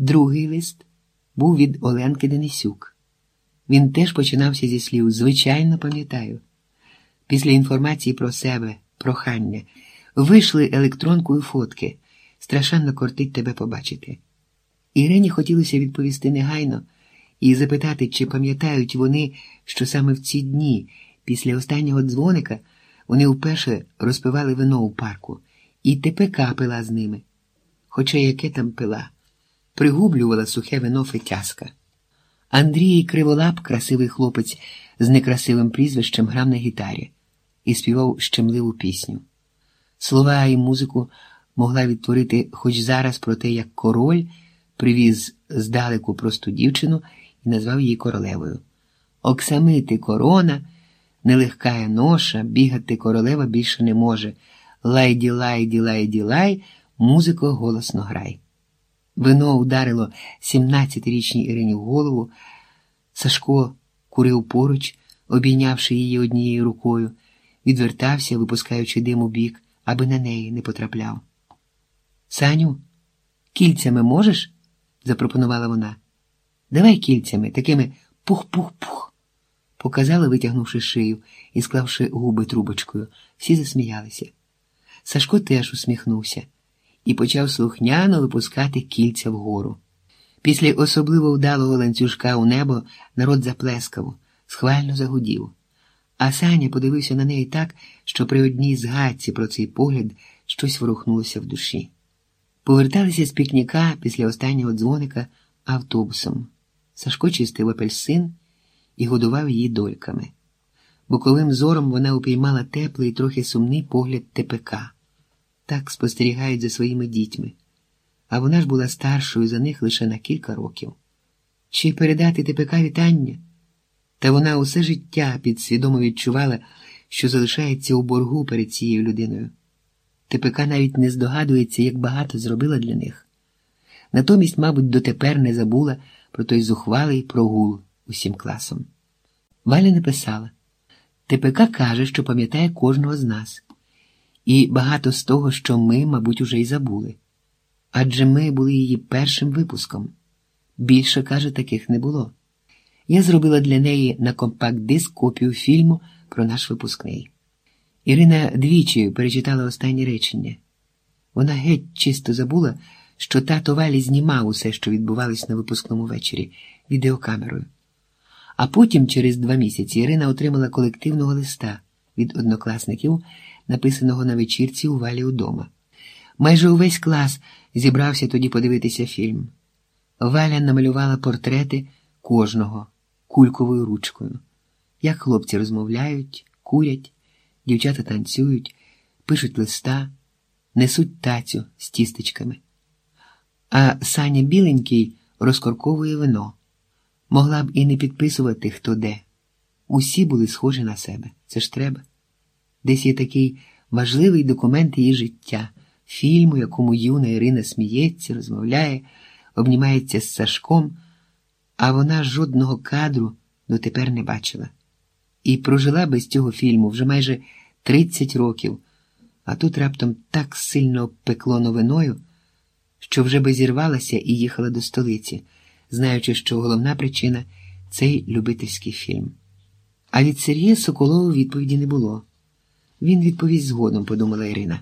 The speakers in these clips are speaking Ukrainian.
Другий лист був від Оленки Денисюк. Він теж починався зі слів Звичайно, пам'ятаю. Після інформації про себе, прохання, вийшли електронкою фотки. Страшенно кортить тебе побачити. Ірині хотілося відповісти негайно і запитати, чи пам'ятають вони, що саме в ці дні, після останнього дзвоника, вони вперше розпивали вино у парку, і ТПК пила з ними. Хоча яке там пила, пригублювала сухе вино фетяска. Андрій Криволап, красивий хлопець з некрасивим прізвищем, грав на гітарі і співав щемливу пісню. Слова і музику могла відтворити хоч зараз про те, як король привіз здалеку просту дівчину і назвав її королевою. Оксамити корона, нелегкая ноша, бігати королева більше не може. Лайді, лайді, лайді, лай, музико голосно грай. Вино ударило 17-річній Ірині в голову. Сашко курив поруч, обійнявши її однією рукою, відвертався, випускаючи дим у бік, аби на неї не потрапляв. Саню, кільцями можеш? запропонувала вона. Давай кільцями, такими пух-пух-пух. Показала, витягнувши шию і склавши губи трубочкою. Всі засміялися. Сашко теж усміхнувся і почав слухняно випускати кільця вгору. Після особливо вдалого ланцюжка у небо народ заплескав, схвально загудів. А Саня подивився на неї так, що при одній згадці про цей погляд щось ворухнулося в душі. Поверталися з пікніка після останнього дзвоника автобусом. Сашко чистив апельсин і годував її дольками. Боковим зором вона упіймала теплий, трохи сумний погляд ТПК. Так спостерігають за своїми дітьми. А вона ж була старшою за них лише на кілька років. Чи передати ТПК вітання? Та вона усе життя підсвідомо відчувала, що залишається у боргу перед цією людиною. ТПК навіть не здогадується, як багато зробила для них. Натомість, мабуть, дотепер не забула про той зухвалий прогул усім класом. Валя написала ТПК каже, що пам'ятає кожного з нас, і багато з того, що ми, мабуть, уже й забули. Адже ми були її першим випуском. Більше, каже, таких не було. Я зробила для неї на компакт-диск копію фільму про наш випускний. Ірина двічі перечитала останні речення. Вона геть чисто забула, що тато Валі знімав усе, що відбувалось на випускному вечорі, відеокамерою. А потім, через два місяці, Ірина отримала колективного листа від однокласників, написаного на вечірці у Валі удома. Майже увесь клас зібрався тоді подивитися фільм. Валя намалювала портрети кожного кульковою ручкою. Як хлопці розмовляють, курять, дівчата танцюють, пишуть листа, несуть тацю з тістечками. А Саня біленький розкорковує вино. Могла б і не підписувати хто де. Усі були схожі на себе. Це ж треба. Десь є такий важливий документ її життя, фільм, у якому юна Ірина сміється, розмовляє, обнімається з Сашком, а вона жодного кадру дотепер не бачила. І прожила без цього фільму вже майже 30 років, а тут раптом так сильно пекло новиною, що вже би зірвалася і їхала до столиці, знаючи, що головна причина цей любительський фільм. А від Сергія Соколова відповіді не було. Він відповість згодом, подумала Ірина.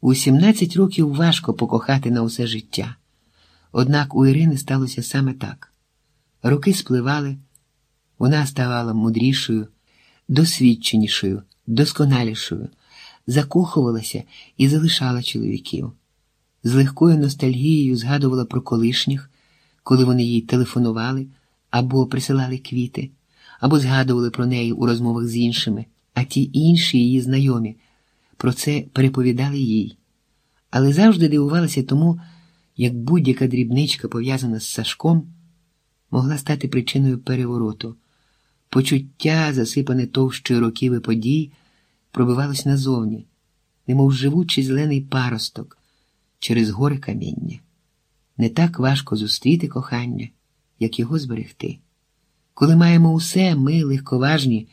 У 17 років важко покохати на усе життя. Однак у Ірини сталося саме так. Роки спливали, вона ставала мудрішою, досвідченішою, досконалішою, закохувалася і залишала чоловіків. З легкою ностальгією згадувала про колишніх, коли вони їй телефонували або присилали квіти, або згадували про неї у розмовах з іншими, а ті інші її знайомі про це переповідали їй. Але завжди дивувалася тому, як будь-яка дрібничка, пов'язана з Сашком, могла стати причиною перевороту. Почуття, засипане товщою років і подій, пробивалось назовні, немов живучий зелений паросток через гори каміння. Не так важко зустріти кохання, як його зберегти. Коли маємо усе, ми, легковажні,